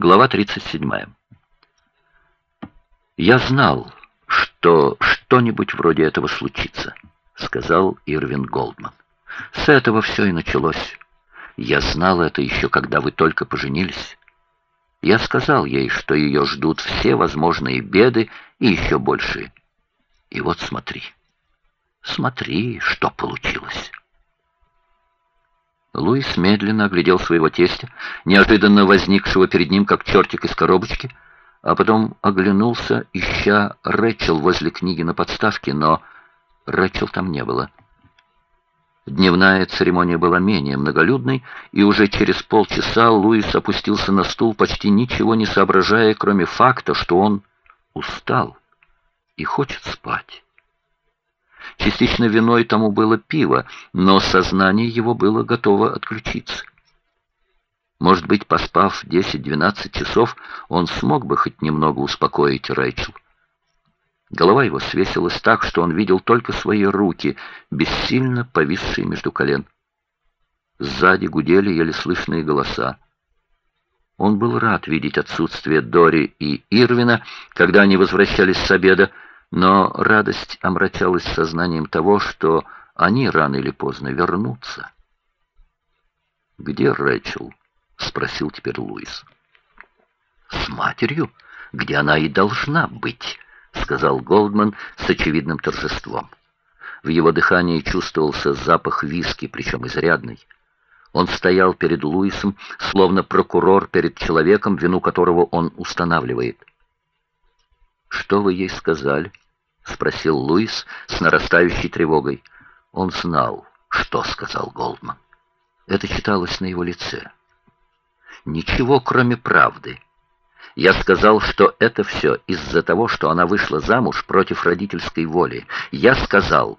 Глава 37. «Я знал, что что-нибудь вроде этого случится», — сказал Ирвин Голдман. «С этого все и началось. Я знал это еще, когда вы только поженились. Я сказал ей, что ее ждут все возможные беды и еще большие. И вот смотри, смотри, что получилось». Луис медленно оглядел своего тестя, неожиданно возникшего перед ним, как чертик из коробочки, а потом оглянулся, ища Рэчел возле книги на подставке, но Рэчел там не было. Дневная церемония была менее многолюдной, и уже через полчаса Луис опустился на стул, почти ничего не соображая, кроме факта, что он устал и хочет спать. Частично виной тому было пиво, но сознание его было готово отключиться. Может быть, поспав 10-12 часов, он смог бы хоть немного успокоить Рэйчел. Голова его свесилась так, что он видел только свои руки, бессильно повисшие между колен. Сзади гудели еле слышные голоса. Он был рад видеть отсутствие Дори и Ирвина, когда они возвращались с обеда, но радость омрачалась сознанием того, что они рано или поздно вернутся. «Где Рэчел?» — спросил теперь Луис. «С матерью, где она и должна быть», — сказал Голдман с очевидным торжеством. В его дыхании чувствовался запах виски, причем изрядный. Он стоял перед Луисом, словно прокурор перед человеком, вину которого он устанавливает. «Что вы ей сказали?» — спросил Луис с нарастающей тревогой. Он знал, что сказал Голдман. Это читалось на его лице. «Ничего, кроме правды. Я сказал, что это все из-за того, что она вышла замуж против родительской воли. Я сказал...»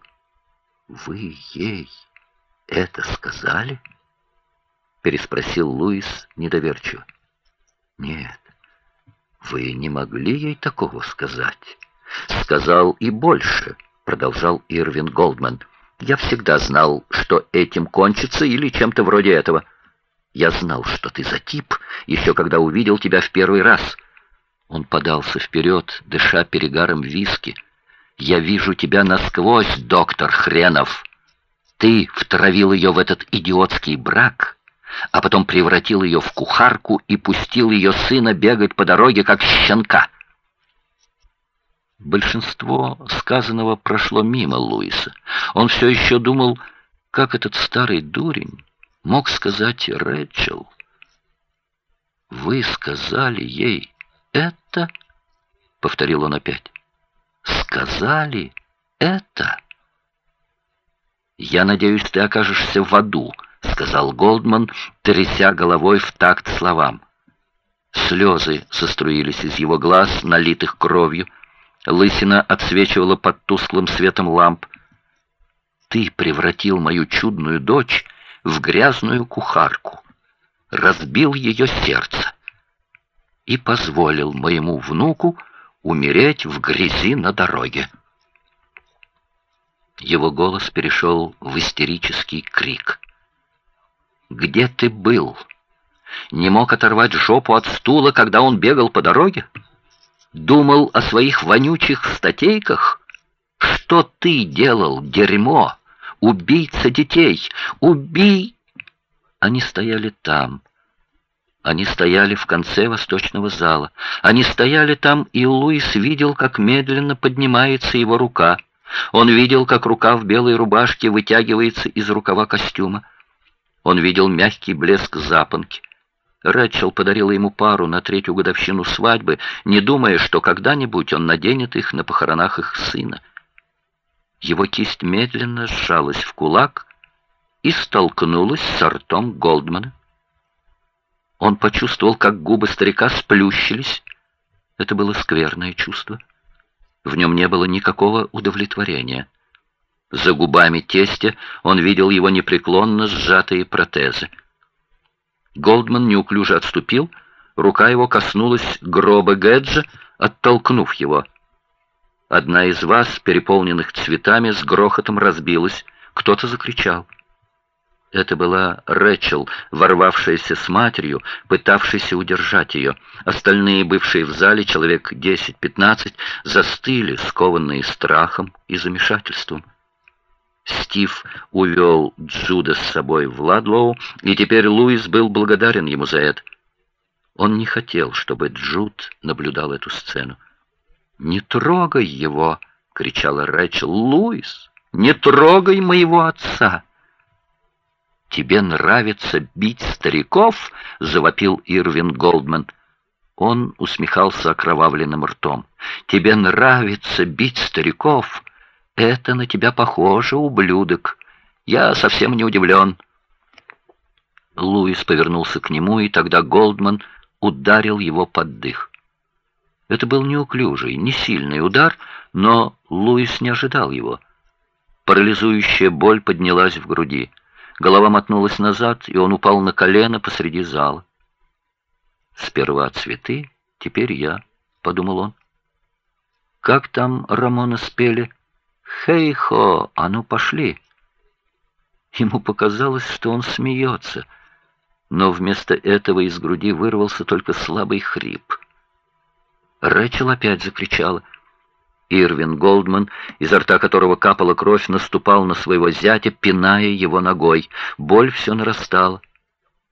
«Вы ей это сказали?» — переспросил Луис недоверчиво. «Нет, вы не могли ей такого сказать. Сказал и больше, продолжал Ирвин Голдман. Я всегда знал, что этим кончится или чем-то вроде этого. Я знал, что ты за тип, еще когда увидел тебя в первый раз. Он подался вперед, дыша перегаром виски. «Я вижу тебя насквозь, доктор Хренов. Ты втравил ее в этот идиотский брак, а потом превратил ее в кухарку и пустил ее сына бегать по дороге, как щенка. Большинство сказанного прошло мимо Луиса. Он все еще думал, как этот старый дурень мог сказать Рэчел. «Вы сказали ей это?» — повторил он опять. «Сказали это?» «Я надеюсь, ты окажешься в аду», — сказал Голдман, тряся головой в такт словам. Слезы заструились из его глаз, налитых кровью. Лысина отсвечивала под тусклым светом ламп. «Ты превратил мою чудную дочь в грязную кухарку, разбил ее сердце и позволил моему внуку умереть в грязи на дороге». Его голос перешел в истерический крик. Где ты был? Не мог оторвать жопу от стула, когда он бегал по дороге? Думал о своих вонючих статейках? Что ты делал, дерьмо? Убийца детей! Убий! Они стояли там. Они стояли в конце восточного зала. Они стояли там, и Луис видел, как медленно поднимается его рука. Он видел, как рука в белой рубашке вытягивается из рукава костюма. Он видел мягкий блеск запонки. Рэчел подарила ему пару на третью годовщину свадьбы, не думая, что когда-нибудь он наденет их на похоронах их сына. Его кисть медленно сжалась в кулак и столкнулась с ртом Голдмана. Он почувствовал, как губы старика сплющились. Это было скверное чувство. В нем не было никакого удовлетворения. За губами тестя он видел его непреклонно сжатые протезы. Голдман неуклюже отступил, рука его коснулась гроба Гэджа, оттолкнув его. Одна из вас, переполненных цветами, с грохотом разбилась. Кто-то закричал. Это была Рэчел, ворвавшаяся с матерью, пытавшаяся удержать ее. Остальные, бывшие в зале, человек 10-15, застыли, скованные страхом и замешательством. Стив увел Джуда с собой в Ладлоу, и теперь Луис был благодарен ему за это. Он не хотел, чтобы Джуд наблюдал эту сцену. «Не трогай его!» — кричала Рэчел. «Луис, не трогай моего отца!» «Тебе нравится бить стариков?» — завопил Ирвин Голдман. Он усмехался окровавленным ртом. «Тебе нравится бить стариков? Это на тебя похоже, ублюдок. Я совсем не удивлен». Луис повернулся к нему, и тогда Голдман ударил его под дых. Это был неуклюжий, не сильный удар, но Луис не ожидал его. Парализующая боль поднялась в груди. Голова мотнулась назад, и он упал на колено посреди зала. «Сперва цветы, теперь я», — подумал он. «Как там Рамона спели? Хей-хо, а ну пошли!» Ему показалось, что он смеется, но вместо этого из груди вырвался только слабый хрип. Рэчел опять закричала — Ирвин Голдман, изо рта которого капала кровь, наступал на своего зятя, пиная его ногой. Боль все нарастала.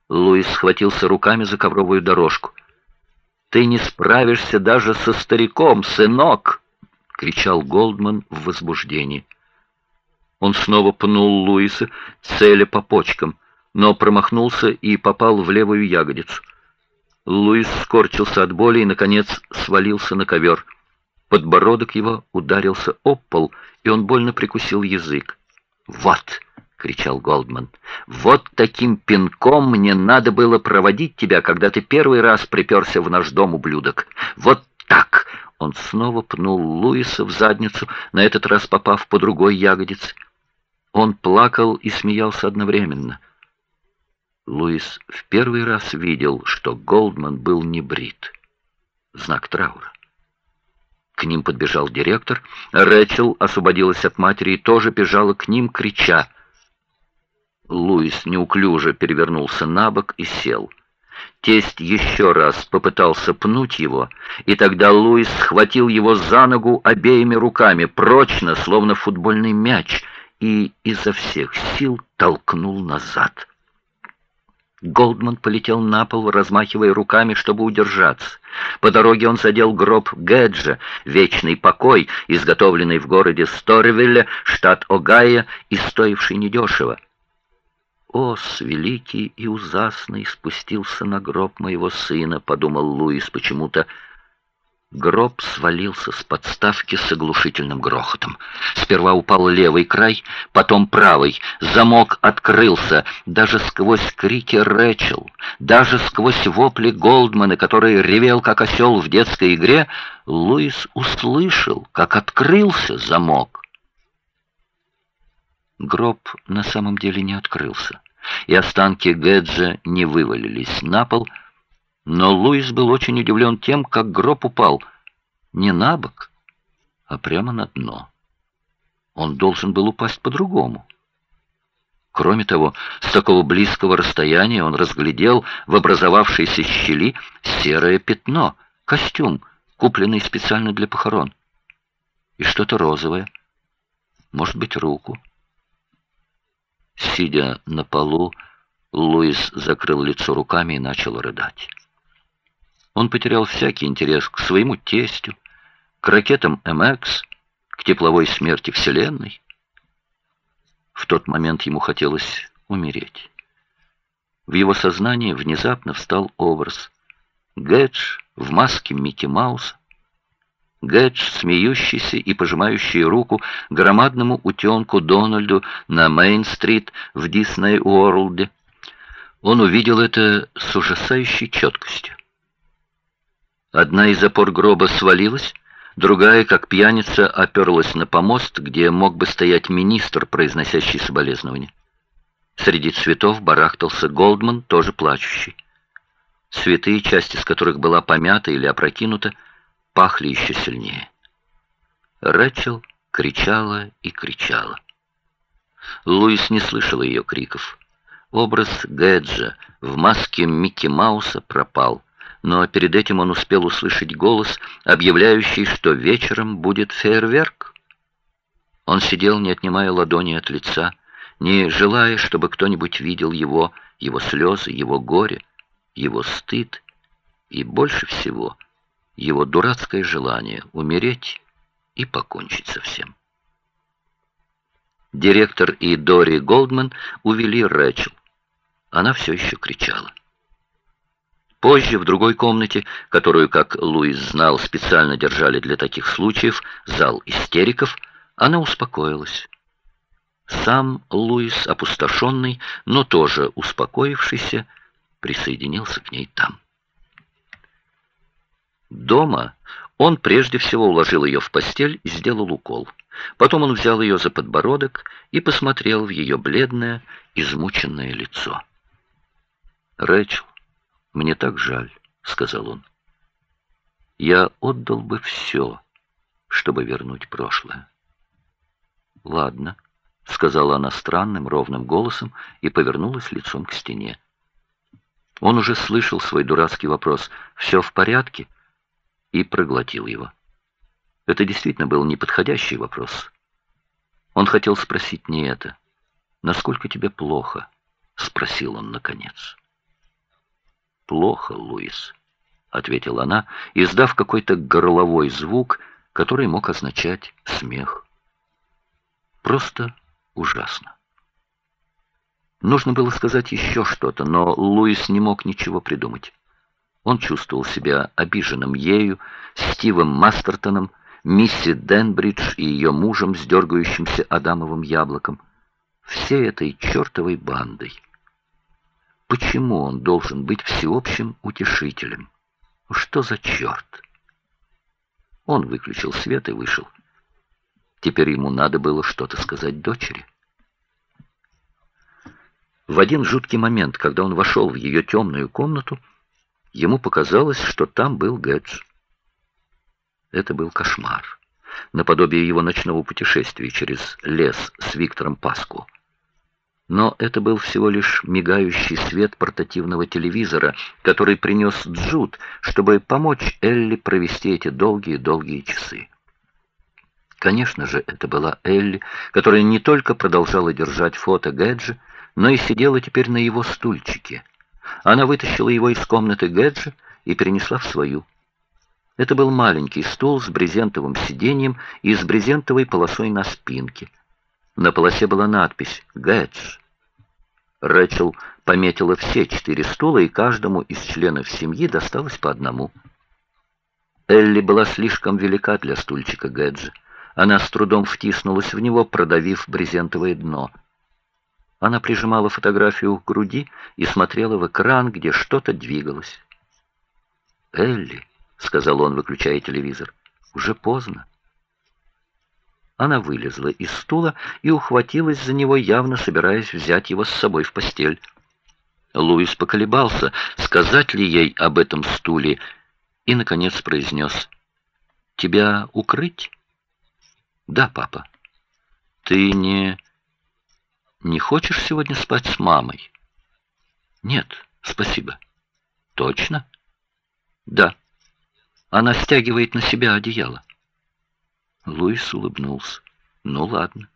Луис схватился руками за ковровую дорожку. «Ты не справишься даже со стариком, сынок!» — кричал Голдман в возбуждении. Он снова пнул Луиса, целя по почкам, но промахнулся и попал в левую ягодицу. Луис скорчился от боли и, наконец, свалился на ковер — Подбородок его ударился об пол, и он больно прикусил язык. «Вот!» — кричал Голдман. «Вот таким пинком мне надо было проводить тебя, когда ты первый раз приперся в наш дом, ублюдок! Вот так!» Он снова пнул Луиса в задницу, на этот раз попав по другой ягодице. Он плакал и смеялся одновременно. Луис в первый раз видел, что Голдман был не брит. Знак траура. К ним подбежал директор. Рэчел освободилась от матери и тоже бежала к ним, крича. Луис неуклюже перевернулся на бок и сел. Тесть еще раз попытался пнуть его, и тогда Луис схватил его за ногу обеими руками, прочно, словно футбольный мяч, и изо всех сил толкнул назад. Голдман полетел на пол, размахивая руками, чтобы удержаться. По дороге он задел гроб Гэджа, вечный покой, изготовленный в городе Сторвилле, штат Огайо, и стоивший недешево. «Ос, великий и ужасный, спустился на гроб моего сына», — подумал Луис почему-то, — Гроб свалился с подставки с оглушительным грохотом. Сперва упал левый край, потом правый. Замок открылся, даже сквозь крики Рэчел, даже сквозь вопли Голдмана, который ревел, как осел в детской игре, Луис услышал, как открылся замок. Гроб на самом деле не открылся, и останки Гэджа не вывалились на пол, но Луис был очень удивлен тем, как гроб упал не на бок, а прямо на дно. Он должен был упасть по-другому. Кроме того, с такого близкого расстояния он разглядел в образовавшейся щели серое пятно, костюм, купленный специально для похорон. И что-то розовое. Может быть, руку. Сидя на полу, Луис закрыл лицо руками и начал рыдать. Он потерял всякий интерес к своему тестю, к ракетам МХ, к тепловой смерти Вселенной. В тот момент ему хотелось умереть. В его сознании внезапно встал образ. Гэдж в маске Микки Мауса, Гэдж, смеющийся и пожимающий руку громадному утенку Дональду на Мейн-стрит в Дисней-Уорлде. Он увидел это с ужасающей четкостью. Одна из опор гроба свалилась, другая, как пьяница, оперлась на помост, где мог бы стоять министр, произносящий соболезнования. Среди цветов барахтался Голдман, тоже плачущий. Цветы, часть из которых была помята или опрокинута, пахли еще сильнее. Рэчел кричала и кричала. Луис не слышал ее криков. Образ Гэджа в маске Микки Мауса пропал, но перед этим он успел услышать голос, объявляющий, что вечером будет фейерверк. Он сидел, не отнимая ладони от лица, не желая, чтобы кто-нибудь видел его, его слезы, его горе, его стыд и, больше всего, его дурацкое желание умереть и покончить со всем. Директор и Дори Голдман увели Рэчел. Она все еще кричала. Позже, в другой комнате, которую, как Луис знал, специально держали для таких случаев, зал истериков, она успокоилась. Сам Луис, опустошенный, но тоже успокоившийся, присоединился к ней там. Дома он прежде всего уложил ее в постель и сделал укол. Потом он взял ее за подбородок и посмотрел в ее бледное, измученное лицо. «Рэчел, мне так жаль», — сказал он. «Я отдал бы все, чтобы вернуть прошлое». «Ладно», — сказала она странным, ровным голосом и повернулась лицом к стене. Он уже слышал свой дурацкий вопрос «Все в порядке?» И проглотил его. Это действительно был неподходящий вопрос. Он хотел спросить не это. «Насколько тебе плохо?» — спросил он наконец. «Плохо, Луис», — ответила она, издав какой-то горловой звук, который мог означать смех. «Просто ужасно». Нужно было сказать еще что-то, но Луис не мог ничего придумать. Он чувствовал себя обиженным ею, Стивом Мастертоном, Мисси Денбридж и ее мужем с дергающимся Адамовым яблоком. Всей этой чертовой бандой. Почему он должен быть всеобщим утешителем? Что за черт? Он выключил свет и вышел. Теперь ему надо было что-то сказать дочери. В один жуткий момент, когда он вошел в ее темную комнату, ему показалось, что там был Гэдж. Это был кошмар, наподобие его ночного путешествия через лес с Виктором Паску. Но это был всего лишь мигающий свет портативного телевизора, который принес Джуд, чтобы помочь Элли провести эти долгие-долгие часы. Конечно же, это была Элли, которая не только продолжала держать фото Гэджи, но и сидела теперь на его стульчике. Она вытащила его из комнаты Гэджи и перенесла в свою. Это был маленький стул с брезентовым сиденьем и с брезентовой полосой на спинке. На полосе была надпись «Гэдж». Рэчел пометила все четыре стула, и каждому из членов семьи досталось по одному. Элли была слишком велика для стульчика Гэджа. Она с трудом втиснулась в него, продавив брезентовое дно. Она прижимала фотографию к груди и смотрела в экран, где что-то двигалось. «Элли», — сказал он, выключая телевизор, — «уже поздно». Она вылезла из стула и ухватилась за него, явно собираясь взять его с собой в постель. Луис поколебался, сказать ли ей об этом стуле, и, наконец, произнес, «Тебя укрыть?» «Да, папа». «Ты не... не хочешь сегодня спать с мамой?» «Нет, спасибо». «Точно?» «Да». Она стягивает на себя одеяло. Луис улыбнулся. «Ну ладно».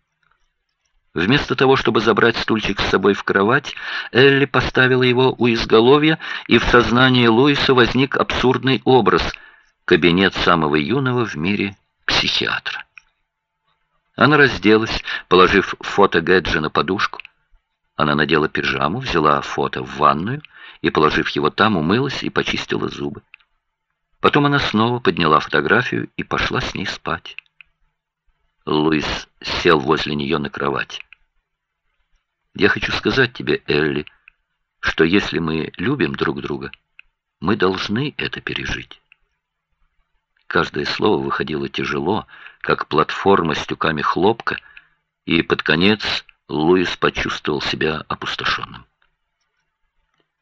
Вместо того, чтобы забрать стульчик с собой в кровать, Элли поставила его у изголовья, и в сознании Луиса возник абсурдный образ — кабинет самого юного в мире психиатра. Она разделась, положив фото Гэджа на подушку. Она надела пижаму, взяла фото в ванную и, положив его там, умылась и почистила зубы. Потом она снова подняла фотографию и пошла с ней спать. Луис сел возле нее на кровать. «Я хочу сказать тебе, Элли, что если мы любим друг друга, мы должны это пережить». Каждое слово выходило тяжело, как платформа с тюками хлопка, и под конец Луис почувствовал себя опустошенным.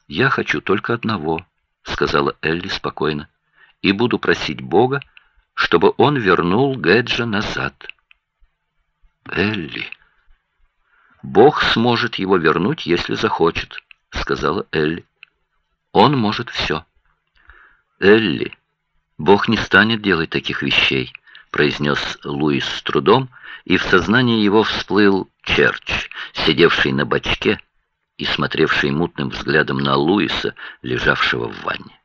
«Я хочу только одного», — сказала Элли спокойно, — «и буду просить Бога, чтобы он вернул Гэджа назад». Элли. Бог сможет его вернуть, если захочет, сказала Элли. Он может все. Элли, Бог не станет делать таких вещей, произнес Луис с трудом, и в сознании его всплыл Черч, сидевший на бочке и смотревший мутным взглядом на Луиса, лежавшего в ванне.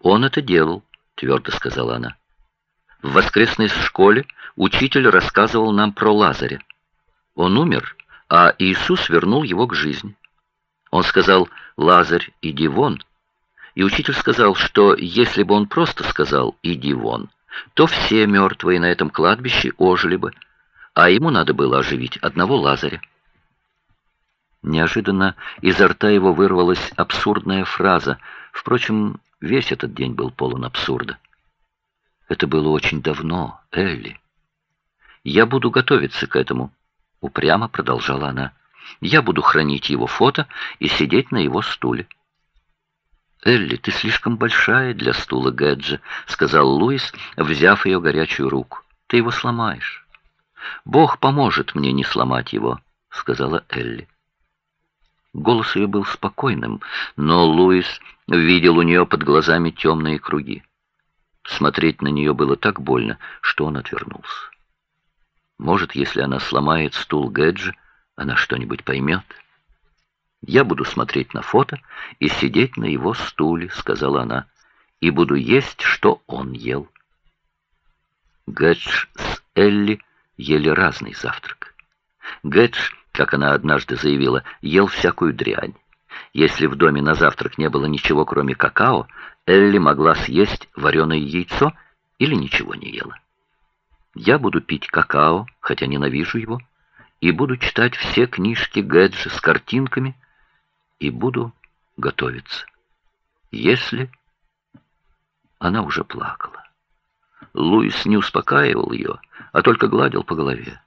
«Он это делал», — твердо сказала она. «В воскресной школе учитель рассказывал нам про Лазаря. Он умер, а Иисус вернул его к жизни. Он сказал «Лазарь, иди вон», и учитель сказал, что если бы он просто сказал «иди вон», то все мертвые на этом кладбище ожили бы, а ему надо было оживить одного Лазаря. Неожиданно изо рта его вырвалась абсурдная фраза. Впрочем, весь этот день был полон абсурда. Это было очень давно, Элли. Я буду готовиться к этому. — упрямо продолжала она. «Я буду хранить его фото и сидеть на его стуле». «Элли, ты слишком большая для стула Гэджа», — сказал Луис, взяв ее горячую руку. «Ты его сломаешь». «Бог поможет мне не сломать его», — сказала Элли. Голос ее был спокойным, но Луис видел у нее под глазами темные круги. Смотреть на нее было так больно, что он отвернулся. Может, если она сломает стул Гэджа, она что-нибудь поймет. «Я буду смотреть на фото и сидеть на его стуле», — сказала она, — «и буду есть, что он ел». Гэдж с Элли ели разный завтрак. Гэдж, как она однажды заявила, ел всякую дрянь. Если в доме на завтрак не было ничего, кроме какао, Элли могла съесть вареное яйцо или ничего не ела. Я буду пить какао, хотя ненавижу его, и буду читать все книжки Гэджа с картинками, и буду готовиться. Если... Она уже плакала. Луис не успокаивал ее, а только гладил по голове.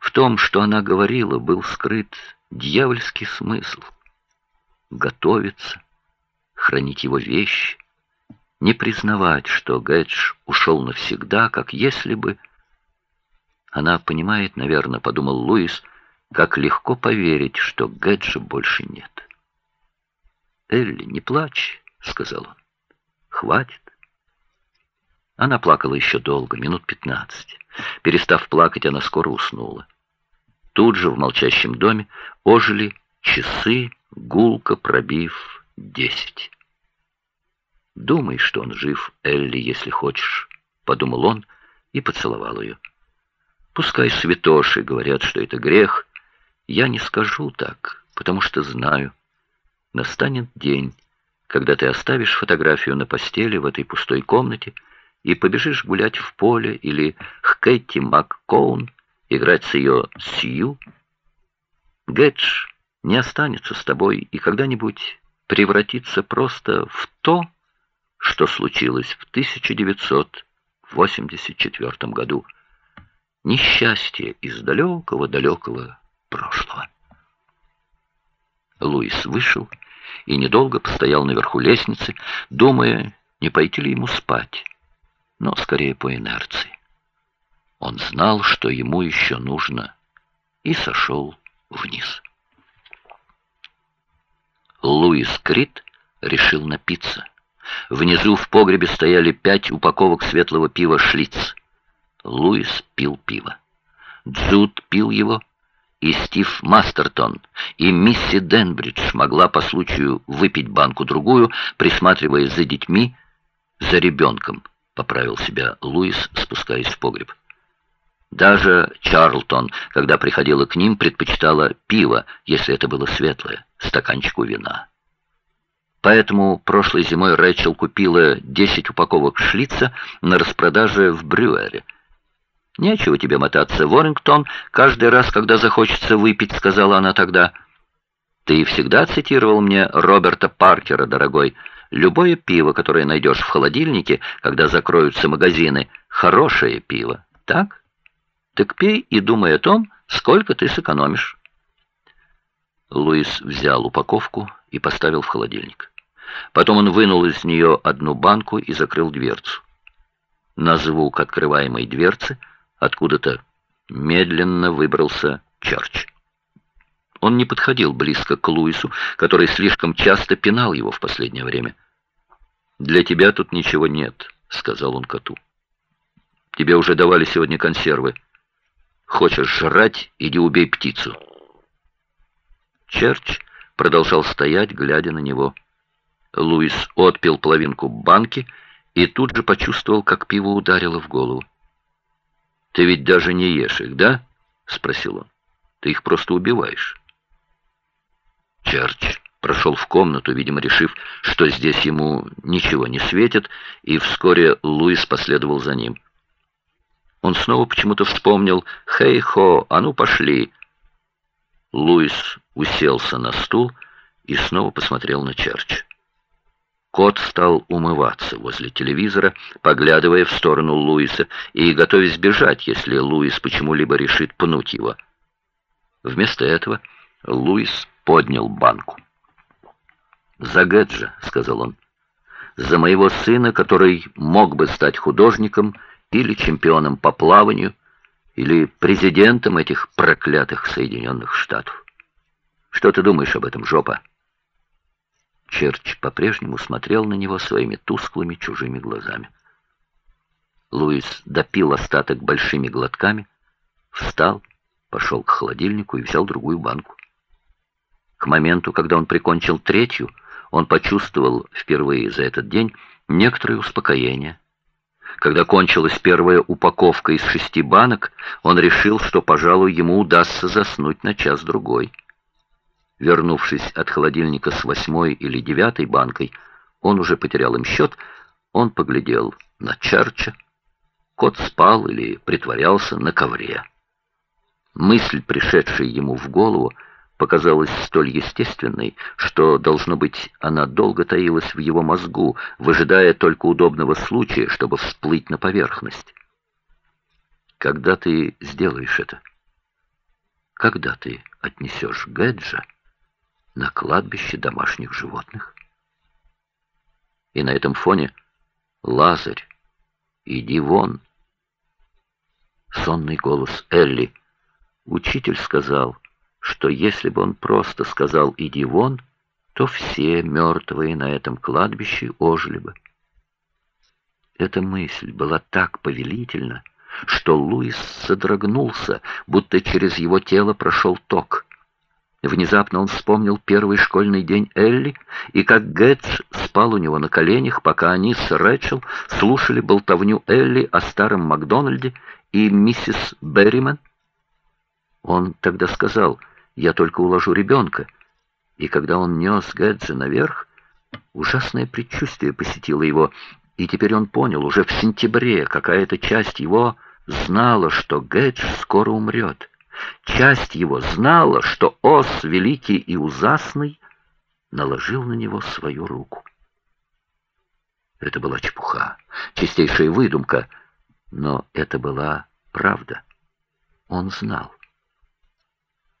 В том, что она говорила, был скрыт дьявольский смысл. Готовиться, хранить его вещи, не признавать, что Гэдж ушел навсегда, как если бы она понимает, наверное, подумал Луис, как легко поверить, что Гэджа больше нет. «Элли, не плачь», — сказал он. «Хватит». Она плакала еще долго, минут пятнадцать. Перестав плакать, она скоро уснула. Тут же в молчащем доме ожили часы, гулко пробив десять. «Думай, что он жив, Элли, если хочешь», — подумал он и поцеловал ее. Пускай святоши говорят, что это грех. Я не скажу так, потому что знаю. Настанет день, когда ты оставишь фотографию на постели в этой пустой комнате и побежишь гулять в поле или к Кэти МакКоун, играть с ее Сью. Гэдж не останется с тобой и когда-нибудь превратится просто в то, что случилось в 1984 году несчастье из далекого-далекого прошлого. Луис вышел и недолго постоял наверху лестницы, думая, не пойти ли ему спать, но скорее по инерции. Он знал, что ему еще нужно, и сошел вниз. Луис Крит решил напиться. Внизу в погребе стояли пять упаковок светлого пива «Шлиц». Луис пил пиво. Джуд пил его, и Стив Мастертон, и мисси Денбридж могла по случаю выпить банку-другую, присматривая за детьми, за ребенком, поправил себя Луис, спускаясь в погреб. Даже Чарлтон, когда приходила к ним, предпочитала пиво, если это было светлое, стаканчику вина. Поэтому прошлой зимой Рэчел купила 10 упаковок шлица на распродаже в Брюэре – «Нечего тебе мотаться, Ворингтон, каждый раз, когда захочется выпить», — сказала она тогда. «Ты всегда цитировал мне Роберта Паркера, дорогой. Любое пиво, которое найдешь в холодильнике, когда закроются магазины, хорошее пиво, так? Так пей и думай о том, сколько ты сэкономишь». Луис взял упаковку и поставил в холодильник. Потом он вынул из нее одну банку и закрыл дверцу. На звук открываемой дверцы — Откуда-то медленно выбрался Черч. Он не подходил близко к Луису, который слишком часто пинал его в последнее время. «Для тебя тут ничего нет», — сказал он коту. «Тебе уже давали сегодня консервы. Хочешь жрать, иди убей птицу». Черч продолжал стоять, глядя на него. Луис отпил половинку банки и тут же почувствовал, как пиво ударило в голову. «Ты ведь даже не ешь их, да?» — спросил он. «Ты их просто убиваешь». Черч прошел в комнату, видимо, решив, что здесь ему ничего не светит, и вскоре Луис последовал за ним. Он снова почему-то вспомнил «Хей-хо, а ну пошли!» Луис уселся на стул и снова посмотрел на Черч. Кот стал умываться возле телевизора, поглядывая в сторону Луиса и готовясь бежать, если Луис почему-либо решит пнуть его. Вместо этого Луис поднял банку. «За Гэджа», — сказал он, — «за моего сына, который мог бы стать художником или чемпионом по плаванию, или президентом этих проклятых Соединенных Штатов. Что ты думаешь об этом, жопа?» Черч по-прежнему смотрел на него своими тусклыми чужими глазами. Луис допил остаток большими глотками, встал, пошел к холодильнику и взял другую банку. К моменту, когда он прикончил третью, он почувствовал впервые за этот день некоторое успокоение. Когда кончилась первая упаковка из шести банок, он решил, что, пожалуй, ему удастся заснуть на час-другой. Вернувшись от холодильника с восьмой или девятой банкой, он уже потерял им счет, он поглядел на Чарча. Кот спал или притворялся на ковре. Мысль, пришедшая ему в голову, показалась столь естественной, что, должно быть, она долго таилась в его мозгу, выжидая только удобного случая, чтобы всплыть на поверхность. Когда ты сделаешь это? Когда ты отнесешь Гэджа? На кладбище домашних животных. И на этом фоне «Лазарь, иди вон!» Сонный голос Элли. Учитель сказал, что если бы он просто сказал «иди вон», то все мертвые на этом кладбище ожили бы. Эта мысль была так повелительна, что Луис содрогнулся, будто через его тело прошел ток. Внезапно он вспомнил первый школьный день Элли и как Гэтч спал у него на коленях, пока они с Рэчел слушали болтовню Элли о старом Макдональде и миссис Берриман. Он тогда сказал, «Я только уложу ребенка». И когда он нес Гэджа наверх, ужасное предчувствие посетило его, и теперь он понял, уже в сентябре какая-то часть его знала, что Гэдж скоро умрет. Часть его знала, что Ос, великий и ужасный, наложил на него свою руку. Это была чепуха, чистейшая выдумка, но это была правда. Он знал.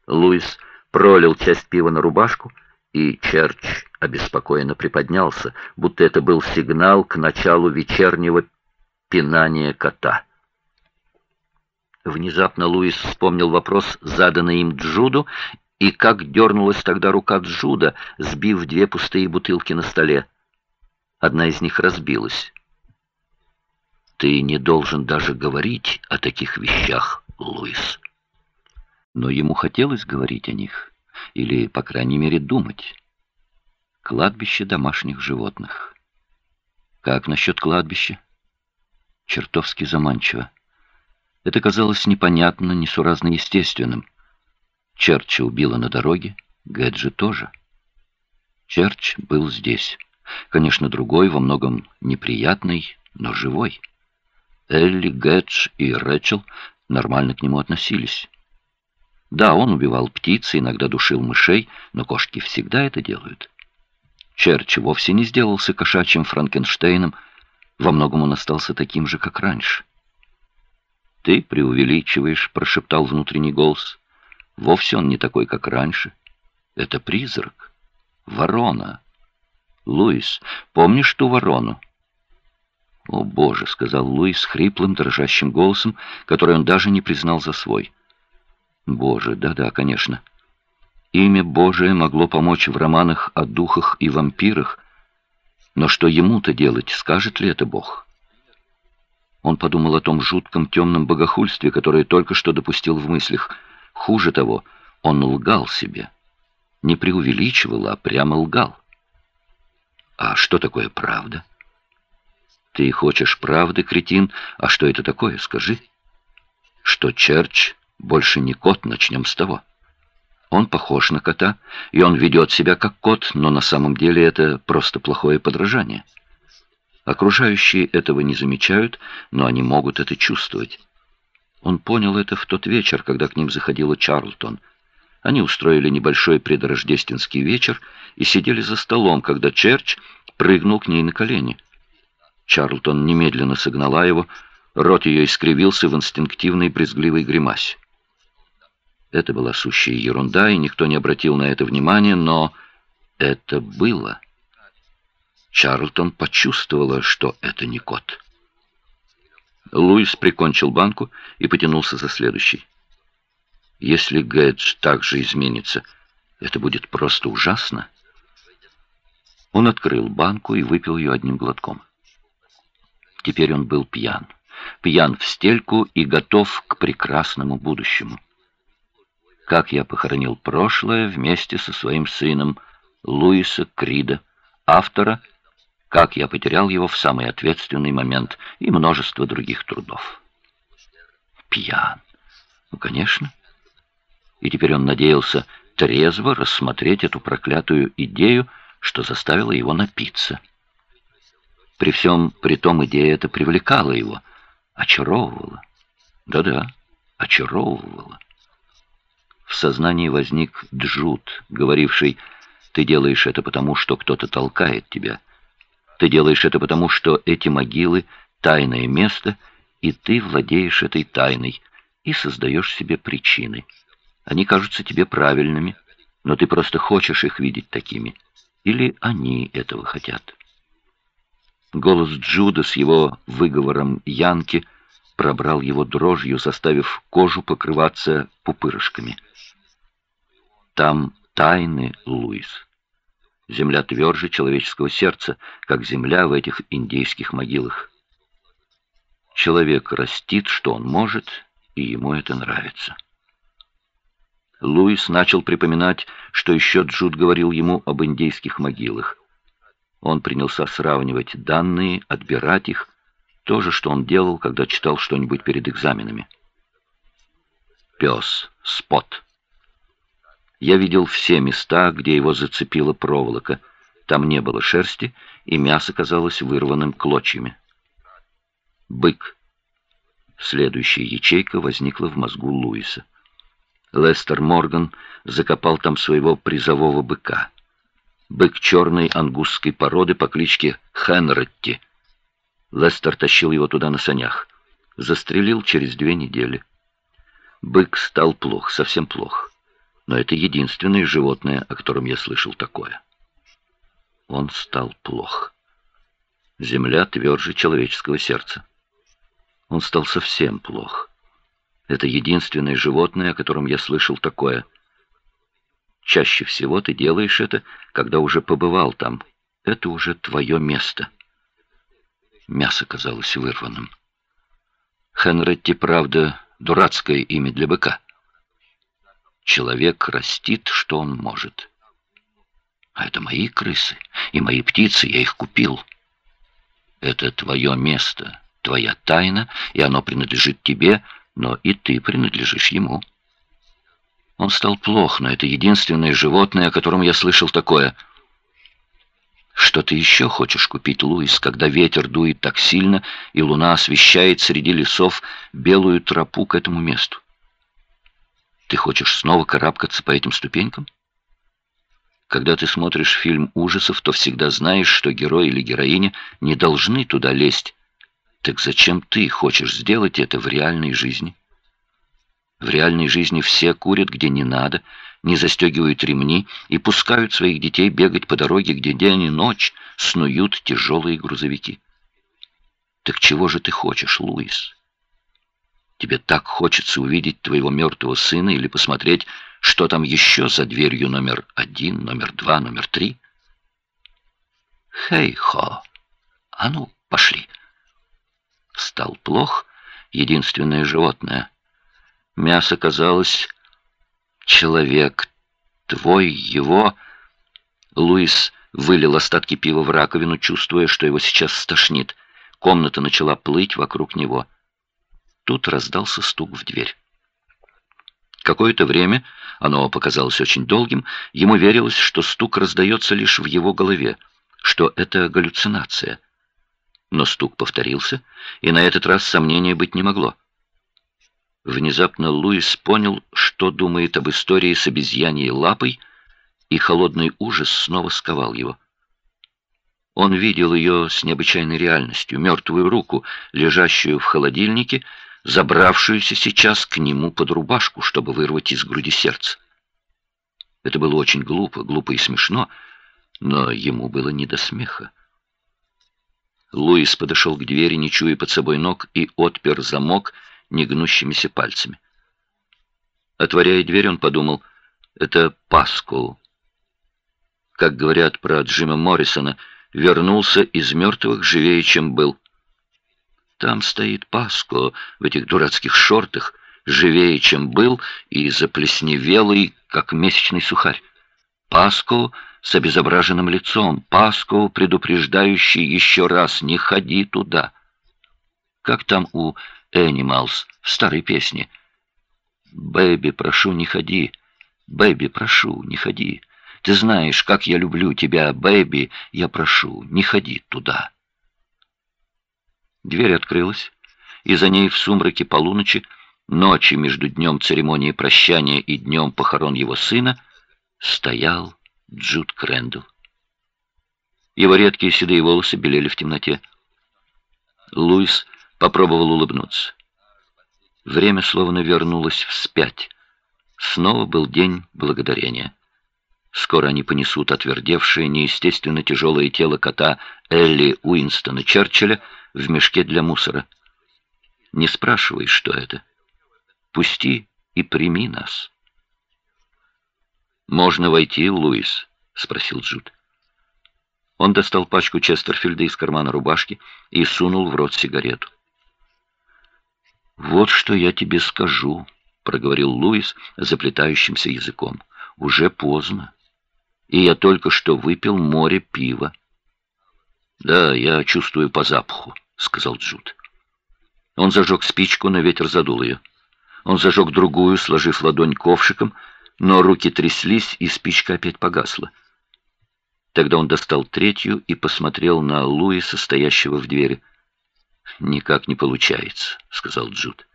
Луис пролил часть пива на рубашку, и Черч обеспокоенно приподнялся, будто это был сигнал к началу вечернего пинания кота. Внезапно Луис вспомнил вопрос, заданный им Джуду, и как дернулась тогда рука Джуда, сбив две пустые бутылки на столе. Одна из них разбилась. «Ты не должен даже говорить о таких вещах, Луис». Но ему хотелось говорить о них, или, по крайней мере, думать. Кладбище домашних животных. Как насчет кладбища? Чертовски заманчиво. Это казалось непонятно, несуразно естественным. Черча убила на дороге, Гэджи тоже. Черч был здесь. Конечно, другой, во многом неприятный, но живой. Элли, Гэдж и Рэчел нормально к нему относились. Да, он убивал птиц, иногда душил мышей, но кошки всегда это делают. Черч вовсе не сделался кошачьим Франкенштейном, во многом он остался таким же, как раньше. «Ты преувеличиваешь», — прошептал внутренний голос. «Вовсе он не такой, как раньше. Это призрак. Ворона. Луис, помнишь ту ворону?» «О, Боже!» — сказал Луис хриплым, дрожащим голосом, который он даже не признал за свой. «Боже, да-да, конечно». Имя Божие могло помочь в романах о духах и вампирах, но что ему-то делать, скажет ли это Бог? Он подумал о том жутком темном богохульстве, которое только что допустил в мыслях. Хуже того, он лгал себе. Не преувеличивал, а прямо лгал. А что такое правда? Ты хочешь правды, кретин? А что это такое, скажи? Что Черч больше не кот, начнем с того. Он похож на кота, и он ведет себя как кот, но на самом деле это просто плохое подражание. Окружающие этого не замечают, но они могут это чувствовать. Он понял это в тот вечер, когда к ним заходила Чарлтон. Они устроили небольшой предрождественский вечер и сидели за столом, когда Черч прыгнул к ней на колени. Чарлтон немедленно согнала его, рот ее искривился в инстинктивной брезгливой гримасе. Это была сущая ерунда, и никто не обратил на это внимания, но это было. Чарлтон почувствовала, что это не кот. Луис прикончил банку и потянулся за следующей. Если Гэдж также изменится, это будет просто ужасно. Он открыл банку и выпил ее одним глотком. Теперь он был пьян. Пьян в стельку и готов к прекрасному будущему как я похоронил прошлое вместе со своим сыном Луиса Крида, автора «Как я потерял его в самый ответственный момент» и множество других трудов. Пьян. Ну, конечно. И теперь он надеялся трезво рассмотреть эту проклятую идею, что заставило его напиться. При всем при том идея эта привлекала его, очаровывала. Да-да, очаровывала. В сознании возник Джуд, говоривший, «Ты делаешь это потому, что кто-то толкает тебя. Ты делаешь это потому, что эти могилы — тайное место, и ты владеешь этой тайной и создаешь себе причины. Они кажутся тебе правильными, но ты просто хочешь их видеть такими. Или они этого хотят». Голос Джуда с его выговором Янки пробрал его дрожью, заставив кожу покрываться пупырышками. Там тайны, Луис. Земля тверже человеческого сердца, как земля в этих индейских могилах. Человек растит, что он может, и ему это нравится. Луис начал припоминать, что еще Джуд говорил ему об индейских могилах. Он принялся сравнивать данные, отбирать их, то же, что он делал, когда читал что-нибудь перед экзаменами. Пес, Спот. Я видел все места, где его зацепила проволока. Там не было шерсти, и мясо казалось вырванным клочьями. Бык. Следующая ячейка возникла в мозгу Луиса. Лестер Морган закопал там своего призового быка. Бык черной ангусской породы по кличке Хенретти. Лестер тащил его туда на санях. Застрелил через две недели. Бык стал плох, совсем плох но это единственное животное, о котором я слышал такое. Он стал плох. Земля тверже человеческого сердца. Он стал совсем плох. Это единственное животное, о котором я слышал такое. Чаще всего ты делаешь это, когда уже побывал там. Это уже твое место. Мясо казалось вырванным. Хенретти, правда, дурацкое имя для быка. Человек растит, что он может. А это мои крысы и мои птицы, я их купил. Это твое место, твоя тайна, и оно принадлежит тебе, но и ты принадлежишь ему. Он стал плох, но это единственное животное, о котором я слышал такое. Что ты еще хочешь купить, Луис, когда ветер дует так сильно, и луна освещает среди лесов белую тропу к этому месту? Ты хочешь снова карабкаться по этим ступенькам? Когда ты смотришь фильм ужасов, то всегда знаешь, что герой или героиня не должны туда лезть. Так зачем ты хочешь сделать это в реальной жизни? В реальной жизни все курят, где не надо, не застегивают ремни и пускают своих детей бегать по дороге, где день и ночь снуют тяжелые грузовики. Так чего же ты хочешь, Луис? Тебе так хочется увидеть твоего мертвого сына или посмотреть, что там еще за дверью номер один, номер два, номер три. Хей-хо! А ну, пошли! Стал плох единственное животное. Мясо казалось... Человек, твой, его... Луис вылил остатки пива в раковину, чувствуя, что его сейчас стошнит. Комната начала плыть вокруг него. Тут раздался стук в дверь. Какое-то время, оно показалось очень долгим, ему верилось, что стук раздается лишь в его голове, что это галлюцинация. Но стук повторился, и на этот раз сомнения быть не могло. Внезапно Луис понял, что думает об истории с обезьяньей лапой, и холодный ужас снова сковал его. Он видел ее с необычайной реальностью, мертвую руку, лежащую в холодильнике, забравшуюся сейчас к нему под рубашку, чтобы вырвать из груди сердце. Это было очень глупо, глупо и смешно, но ему было не до смеха. Луис подошел к двери, не чуя под собой ног, и отпер замок негнущимися пальцами. Отворяя дверь, он подумал, это Паскоу. Как говорят про Джима Моррисона, вернулся из мертвых живее, чем был. Там стоит Паско в этих дурацких шортах, живее, чем был, и заплесневелый, как месячный сухарь. Паско с обезображенным лицом, Паско, предупреждающий еще раз, не ходи туда. Как там у Animals в старой песне? «Бэби, прошу, не ходи. Бэби, прошу, не ходи. Ты знаешь, как я люблю тебя, Бэби. Я прошу, не ходи туда». Дверь открылась, и за ней в сумраке полуночи, ночи между днем церемонии прощания и днем похорон его сына, стоял Джуд Крэндалл. Его редкие седые волосы белели в темноте. Луис попробовал улыбнуться. Время словно вернулось вспять. Снова был день благодарения. Скоро они понесут отвердевшее, неестественно тяжелое тело кота Элли Уинстона Черчилля в мешке для мусора. Не спрашивай, что это. Пусти и прими нас. «Можно войти, Луис?» — спросил Джуд. Он достал пачку Честерфильда из кармана рубашки и сунул в рот сигарету. «Вот что я тебе скажу», — проговорил Луис заплетающимся языком. «Уже поздно, и я только что выпил море пива. «Да, я чувствую по запаху», — сказал Джуд. Он зажег спичку, но ветер задул ее. Он зажег другую, сложив ладонь ковшиком, но руки тряслись, и спичка опять погасла. Тогда он достал третью и посмотрел на Луиса, стоящего в двери. «Никак не получается», — сказал Джуд.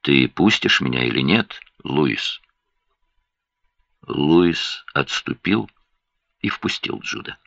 «Ты пустишь меня или нет, Луис?» Луис отступил и впустил Джуда.